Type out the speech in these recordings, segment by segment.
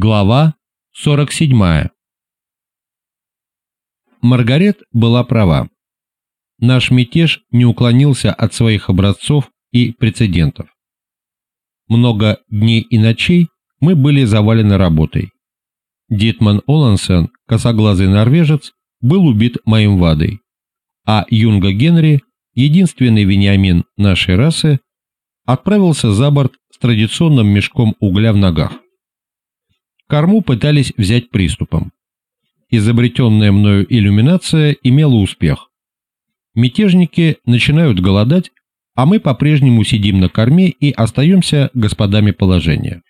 Глава 47. Маргарет была права. Наш мятеж не уклонился от своих образцов и прецедентов. Много дней и ночей мы были завалены работой. Дитман Олансен, косоглазый норвежец, был убит моим вадой, а Юнга Генри, единственный вениамин нашей расы, отправился за борт с традиционным мешком угля в ногах. Корму пытались взять приступом. Изобретенная мною иллюминация имела успех. Мятежники начинают голодать, а мы по-прежнему сидим на корме и остаемся господами положения.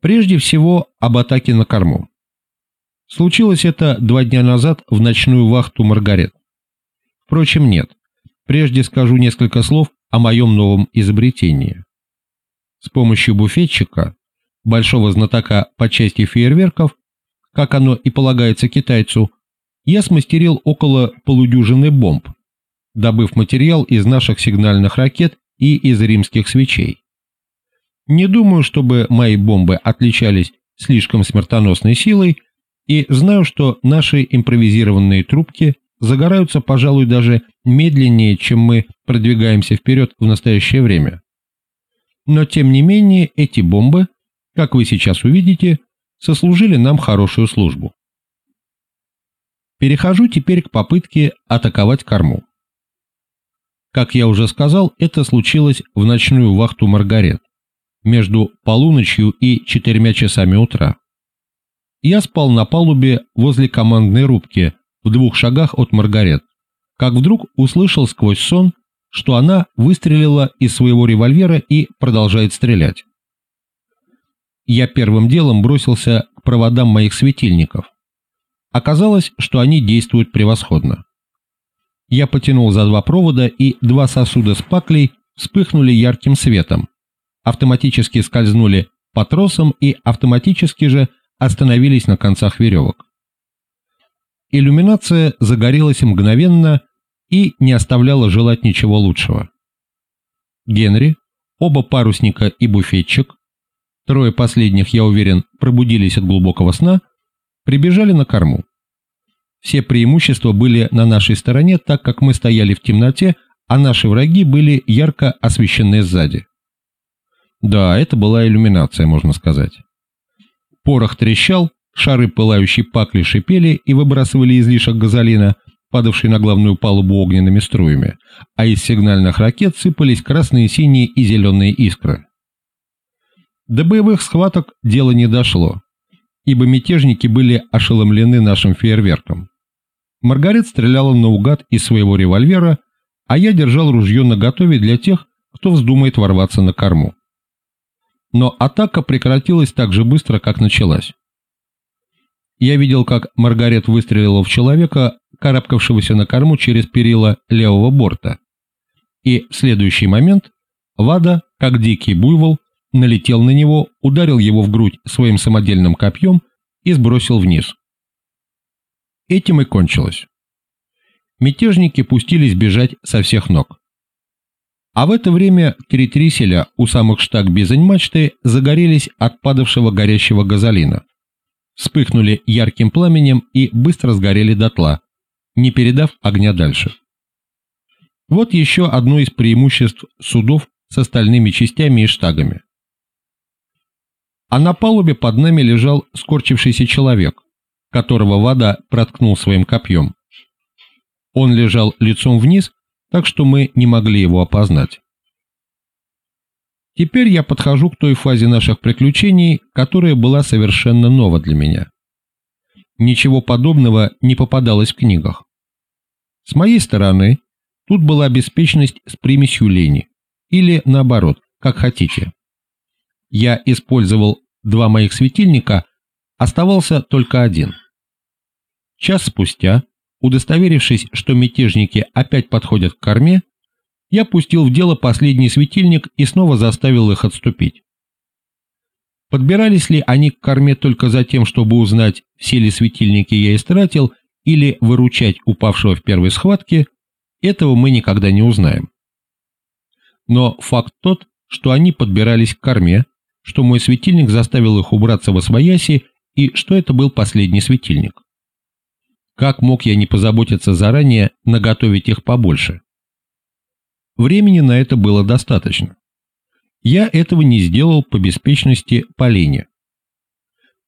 Прежде всего об атаке на корму. Случилось это два дня назад в ночную вахту Маргарет. Впрочем, нет. Прежде скажу несколько слов о моем новом изобретении. С помощью буфетчика большого знатока по части фейерверков, как оно и полагается китайцу, я смастерил около полудюжины бомб, добыв материал из наших сигнальных ракет и из римских свечей. Не думаю, чтобы мои бомбы отличались слишком смертоносной силой, и знаю, что наши импровизированные трубки загораются, пожалуй, даже медленнее, чем мы продвигаемся вперед в настоящее время. Но тем не менее эти бомбы как вы сейчас увидите, сослужили нам хорошую службу. Перехожу теперь к попытке атаковать корму. Как я уже сказал, это случилось в ночную вахту Маргарет, между полуночью и четырьмя часами утра. Я спал на палубе возле командной рубки, в двух шагах от Маргарет, как вдруг услышал сквозь сон, что она выстрелила из своего револьвера и продолжает стрелять я первым делом бросился к проводам моих светильников. Оказалось, что они действуют превосходно. Я потянул за два провода, и два сосуда с паклей вспыхнули ярким светом, автоматически скользнули по тросам и автоматически же остановились на концах веревок. Иллюминация загорелась мгновенно и не оставляла желать ничего лучшего. Генри, оба парусника и буфетчик трое последних, я уверен, пробудились от глубокого сна, прибежали на корму. Все преимущества были на нашей стороне, так как мы стояли в темноте, а наши враги были ярко освещены сзади. Да, это была иллюминация, можно сказать. Порох трещал, шары пылающей пакли шипели и выбрасывали излишек газолина, падавший на главную палубу огненными струями, а из сигнальных ракет сыпались красные, синие и зеленые искры. До боевых схваток дело не дошло, ибо мятежники были ошеломлены нашим фейерверком. Маргарет стреляла наугад из своего револьвера, а я держал ружье наготове для тех, кто вздумает ворваться на корму. Но атака прекратилась так же быстро, как началась. Я видел, как Маргарет выстрелила в человека, карабкавшегося на корму через перила левого борта. И в следующий момент Вада, как дикий буйвол, налетел на него, ударил его в грудь своим самодельным копьем и сбросил вниз. Этим и кончилось. Мятежники пустились бежать со всех ног. А в это время три у самых штаг бизань-мачты загорелись от падавшего горящего газолина. Вспыхнули ярким пламенем и быстро сгорели дотла, не передав огня дальше. Вот еще одно из преимуществ судов с остальными частями и штагами а на палубе под нами лежал скорчившийся человек, которого вода проткнул своим копьем. Он лежал лицом вниз, так что мы не могли его опознать. Теперь я подхожу к той фазе наших приключений, которая была совершенно нова для меня. Ничего подобного не попадалось в книгах. С моей стороны, тут была беспечность с примесью лени, или наоборот, как хотите. Я использовал два моих светильника, оставался только один. Час спустя, удостоверившись, что мятежники опять подходят к корме, я пустил в дело последний светильник и снова заставил их отступить. Подбирались ли они к корме только за тем, чтобы узнать, все ли светильники я истратил, или выручать упавшего в первой схватке, этого мы никогда не узнаем. Но факт тот, что они подбирались к корме, что мой светильник заставил их убраться во свояси и что это был последний светильник. Как мог я не позаботиться заранее наготовить их побольше? Времени на это было достаточно. Я этого не сделал по беспечности по.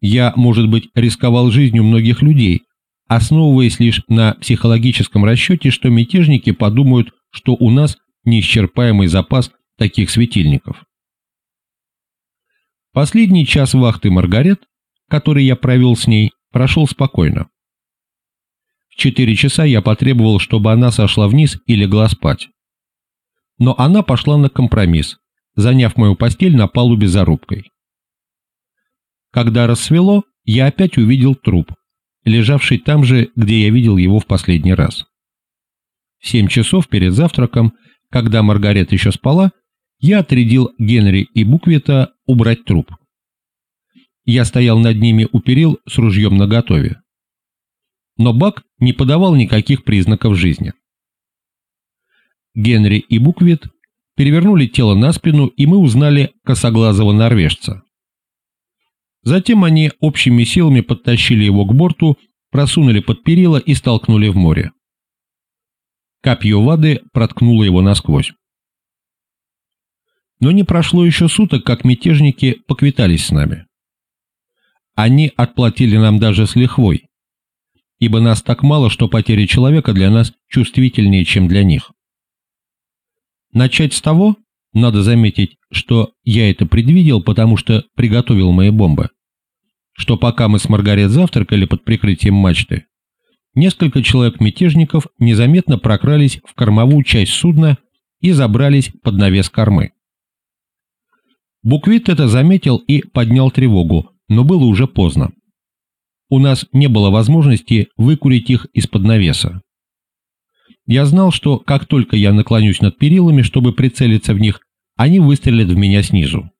Я, может быть, рисковал жизнью многих людей, основываясь лишь на психологическом расчете, что мятежники подумают, что у нас неисчерпаемый запас таких светильников. Последний час вахты Маргарет, который я провел с ней, прошел спокойно. В четыре часа я потребовал, чтобы она сошла вниз и легла спать. Но она пошла на компромисс, заняв мою постель на палубе за рубкой. Когда рассвело, я опять увидел труп, лежавший там же, где я видел его в последний раз. В семь часов перед завтраком, когда Маргарет еще спала, я отрядил Генри и Буквита убрать труп. Я стоял над ними у перил с ружьем наготове. Но Бак не подавал никаких признаков жизни. Генри и Буквит перевернули тело на спину, и мы узнали косоглазого норвежца. Затем они общими силами подтащили его к борту, просунули под перила и столкнули в море. Копье вады проткнуло его насквозь. Но не прошло еще суток, как мятежники поквитались с нами. Они отплатили нам даже с лихвой, ибо нас так мало, что потери человека для нас чувствительнее, чем для них. Начать с того, надо заметить, что я это предвидел, потому что приготовил мои бомбы, что пока мы с Маргарет завтракали под прикрытием мачты, несколько человек-мятежников незаметно прокрались в кормовую часть судна и забрались под навес кормы. Буквит это заметил и поднял тревогу, но было уже поздно. У нас не было возможности выкурить их из-под навеса. Я знал, что как только я наклонюсь над перилами, чтобы прицелиться в них, они выстрелят в меня снизу.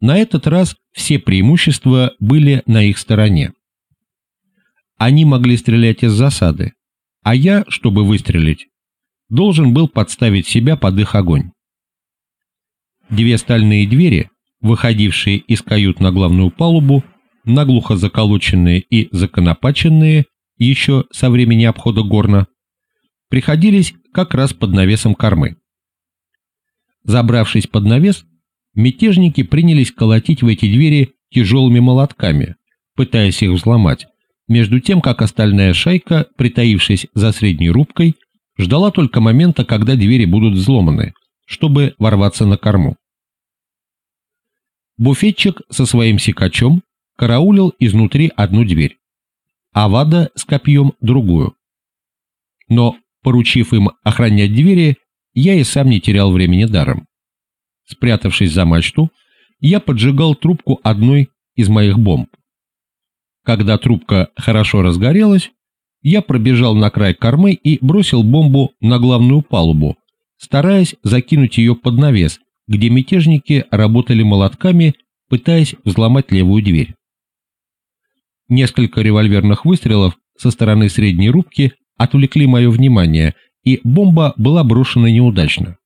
На этот раз все преимущества были на их стороне. Они могли стрелять из засады, а я, чтобы выстрелить, должен был подставить себя под их огонь. Две стальные двери, выходившие из кают на главную палубу, наглухо заколоченные и законопаченные еще со времени обхода горна, приходились как раз под навесом кормы. Забравшись под навес, мятежники принялись колотить в эти двери тяжелыми молотками, пытаясь их взломать, между тем как остальная шайка, притаившись за средней рубкой, ждала только момента, когда двери будут взломаны, чтобы ворваться на корму. Буфетчик со своим секачом караулил изнутри одну дверь, а Вада с копьем другую. Но, поручив им охранять двери, я и сам не терял времени даром. Спрятавшись за мачту, я поджигал трубку одной из моих бомб. Когда трубка хорошо разгорелась, я пробежал на край кормы и бросил бомбу на главную палубу, стараясь закинуть ее под навес, где мятежники работали молотками, пытаясь взломать левую дверь. Несколько револьверных выстрелов со стороны средней рубки отвлекли мое внимание, и бомба была брошена неудачно.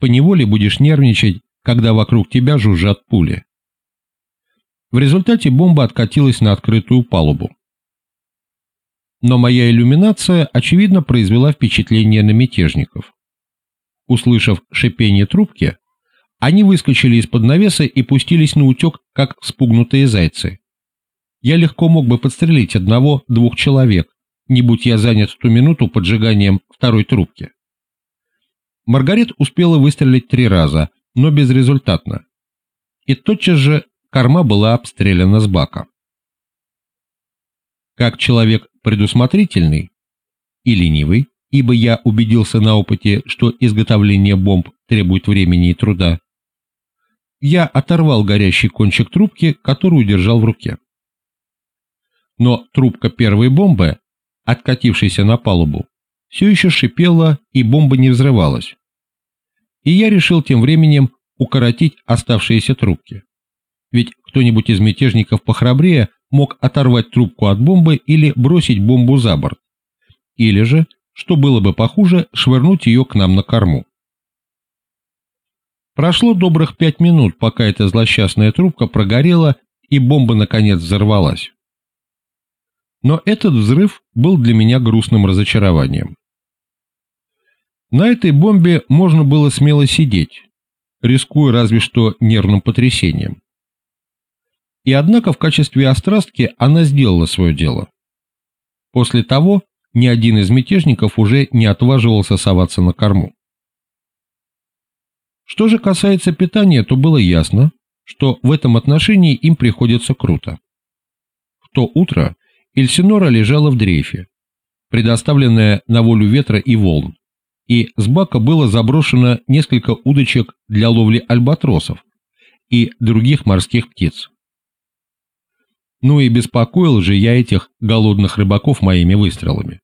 Поневоле будешь нервничать, когда вокруг тебя жужжат пули. В результате бомба откатилась на открытую палубу. Но моя иллюминация, очевидно, произвела впечатление на мятежников. Услышав шипение трубки, они выскочили из-под навеса и пустились на утек, как спугнутые зайцы. Я легко мог бы подстрелить одного-двух человек, не будь я занят в ту минуту поджиганием второй трубки. Маргарет успела выстрелить три раза, но безрезультатно. И тотчас же корма была обстреляна с бака. Как человек предусмотрительный и ленивый, ибо я убедился на опыте, что изготовление бомб требует времени и труда, я оторвал горящий кончик трубки, которую держал в руке. Но трубка первой бомбы, откатившейся на палубу, все еще шипела и бомба не взрывалась. И я решил тем временем укоротить оставшиеся трубки. Ведь кто-нибудь из мятежников похрабрее мог оторвать трубку от бомбы или бросить бомбу за борт. Или же что было бы похуже, швырнуть ее к нам на корму. Прошло добрых пять минут, пока эта злосчастная трубка прогорела и бомба наконец взорвалась. Но этот взрыв был для меня грустным разочарованием. На этой бомбе можно было смело сидеть, рискуя разве что нервным потрясением. И однако в качестве острастки она сделала свое дело. После того ни один из мятежников уже не отваживался соваться на корму. Что же касается питания, то было ясно, что в этом отношении им приходится круто. В то утро Эльсинора лежала в дрейфе, предоставленная на волю ветра и волн, и с бака было заброшено несколько удочек для ловли альбатросов и других морских птиц. Ну и беспокоил же я этих голодных рыбаков моими выстрелами.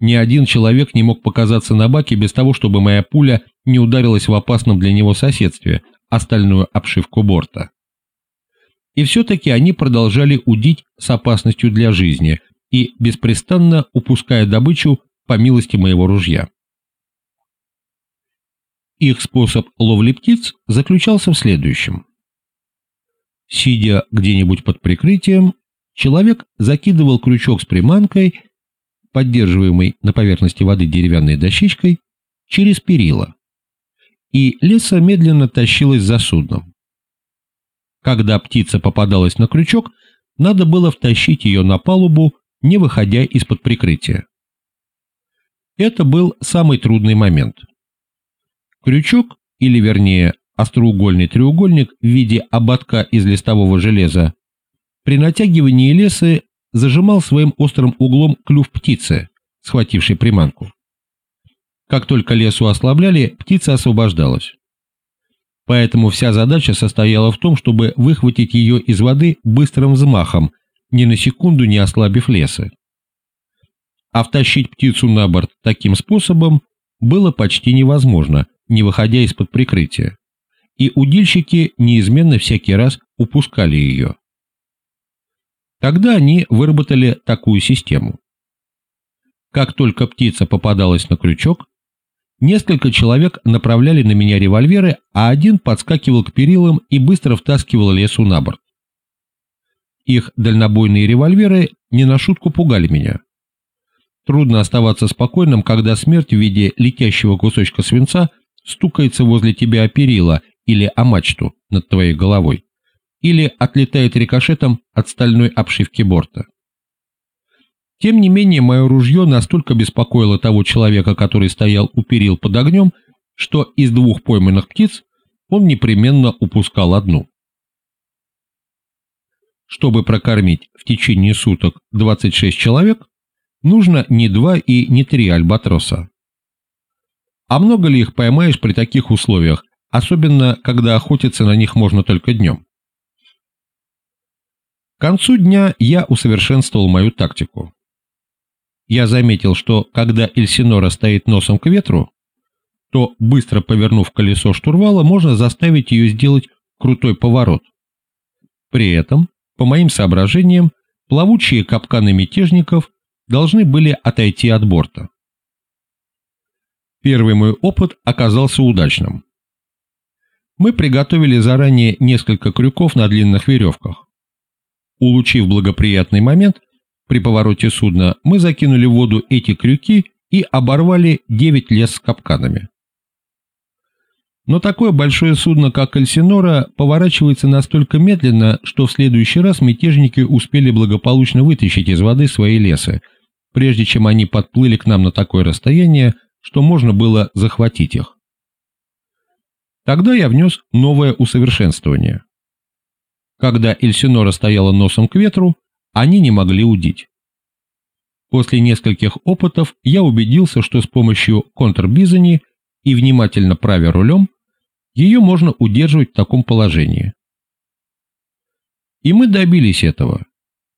Ни один человек не мог показаться на баке без того, чтобы моя пуля не ударилась в опасном для него соседстве, остальную обшивку борта. И все-таки они продолжали удить с опасностью для жизни и беспрестанно упуская добычу по милости моего ружья. Их способ ловли птиц заключался в следующем. Сидя где-нибудь под прикрытием, человек закидывал крючок с приманкой поддерживаемый на поверхности воды деревянной дощечкой, через перила, и леса медленно тащилась за судном. Когда птица попадалась на крючок, надо было втащить ее на палубу, не выходя из-под прикрытия. Это был самый трудный момент. Крючок, или вернее остроугольный треугольник в виде ободка из листового железа, при натягивании леса зажимал своим острым углом клюв птицы, схватившей приманку. Как только лесу ослабляли, птица освобождалась. Поэтому вся задача состояла в том, чтобы выхватить ее из воды быстрым взмахом, ни на секунду не ослабив леса. А втащить птицу на борт таким способом было почти невозможно, не выходя из-под прикрытия. И удильщики неизменно всякий раз упускали ее. Тогда они выработали такую систему. Как только птица попадалась на крючок, несколько человек направляли на меня револьверы, а один подскакивал к перилам и быстро втаскивал лесу на борт. Их дальнобойные револьверы не на шутку пугали меня. Трудно оставаться спокойным, когда смерть в виде летящего кусочка свинца стукается возле тебя о перила или о мачту над твоей головой или отлетает рикошетом от стальной обшивки борта. Тем не менее, мое ружье настолько беспокоило того человека, который стоял у перил под огнем, что из двух пойманных птиц он непременно упускал одну. Чтобы прокормить в течение суток 26 человек, нужно не два и не три альбатроса. А много ли их поймаешь при таких условиях, особенно когда охотиться на них можно только днем? К концу дня я усовершенствовал мою тактику. Я заметил, что когда Эльсинора стоит носом к ветру, то, быстро повернув колесо штурвала, можно заставить ее сделать крутой поворот. При этом, по моим соображениям, плавучие капканы мятежников должны были отойти от борта. Первый мой опыт оказался удачным. Мы приготовили заранее несколько крюков на длинных веревках. Улучив благоприятный момент, при повороте судна мы закинули в воду эти крюки и оборвали 9 лес с капканами. Но такое большое судно, как Эльсинора, поворачивается настолько медленно, что в следующий раз мятежники успели благополучно вытащить из воды свои лесы, прежде чем они подплыли к нам на такое расстояние, что можно было захватить их. Тогда я внес новое усовершенствование. Когда Эльсинора стояла носом к ветру, они не могли удить. После нескольких опытов я убедился, что с помощью контрбизани и внимательно правя рулем, ее можно удерживать в таком положении. И мы добились этого,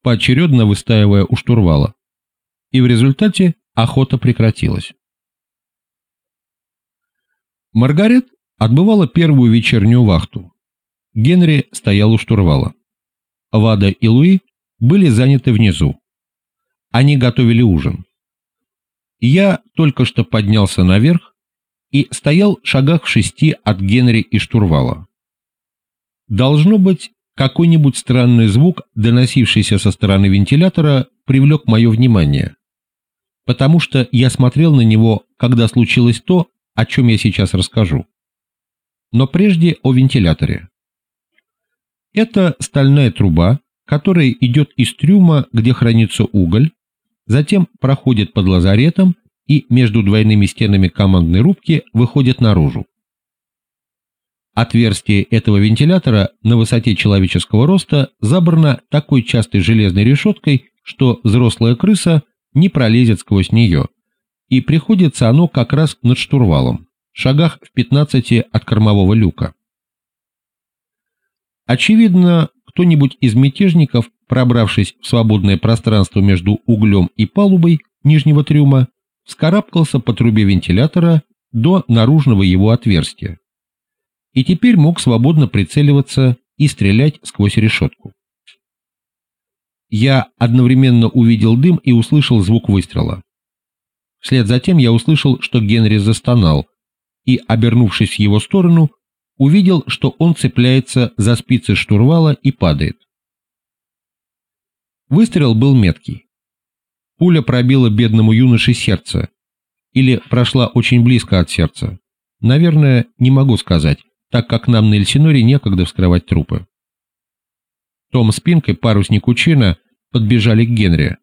поочередно выстаивая у штурвала. И в результате охота прекратилась. Маргарет отбывала первую вечернюю вахту. Генри стоял у штурвала. Вада и Луи были заняты внизу. Они готовили ужин. Я только что поднялся наверх и стоял в шагах в шести от Генри и штурвала. Должно быть, какой-нибудь странный звук, доносившийся со стороны вентилятора, привлек мое внимание, потому что я смотрел на него, когда случилось то, о чем я сейчас расскажу. Но прежде о вентиляторе. Это стальная труба, которая идет из трюма, где хранится уголь, затем проходит под лазаретом и между двойными стенами командной рубки выходит наружу. Отверстие этого вентилятора на высоте человеческого роста забрано такой частой железной решеткой, что взрослая крыса не пролезет сквозь нее, и приходится оно как раз над штурвалом, шагах в 15 от кормового люка. Очевидно, кто-нибудь из мятежников, пробравшись в свободное пространство между углем и палубой нижнего трюма, вскарабкался по трубе вентилятора до наружного его отверстия и теперь мог свободно прицеливаться и стрелять сквозь решетку. Я одновременно увидел дым и услышал звук выстрела. Вслед за тем я услышал, что Генри застонал, и, обернувшись в его сторону, увидел, что он цепляется за спицы штурвала и падает. Выстрел был меткий. Пуля пробила бедному юноше сердце, или прошла очень близко от сердца. Наверное, не могу сказать, так как нам на Эльсиноре некогда вскрывать трупы. Том Спинк и парусник Учина подбежали к Генри,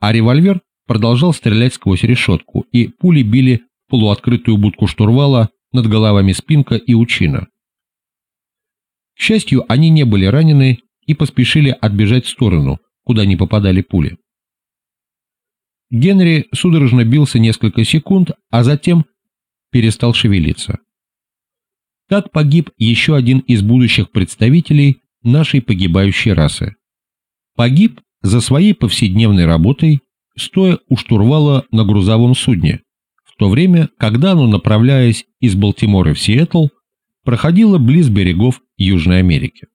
а револьвер продолжал стрелять сквозь решетку, и пули били полуоткрытую будку штурвала над головами Спинка и Учина. К счастью, они не были ранены и поспешили отбежать в сторону, куда не попадали пули. Генри судорожно бился несколько секунд, а затем перестал шевелиться. Так погиб еще один из будущих представителей нашей погибающей расы. Погиб за своей повседневной работой, стоя у штурвала на грузовом судне, то время, когда оно, направляясь из Балтимора в Сиэтл, проходило близ берегов Южной Америки.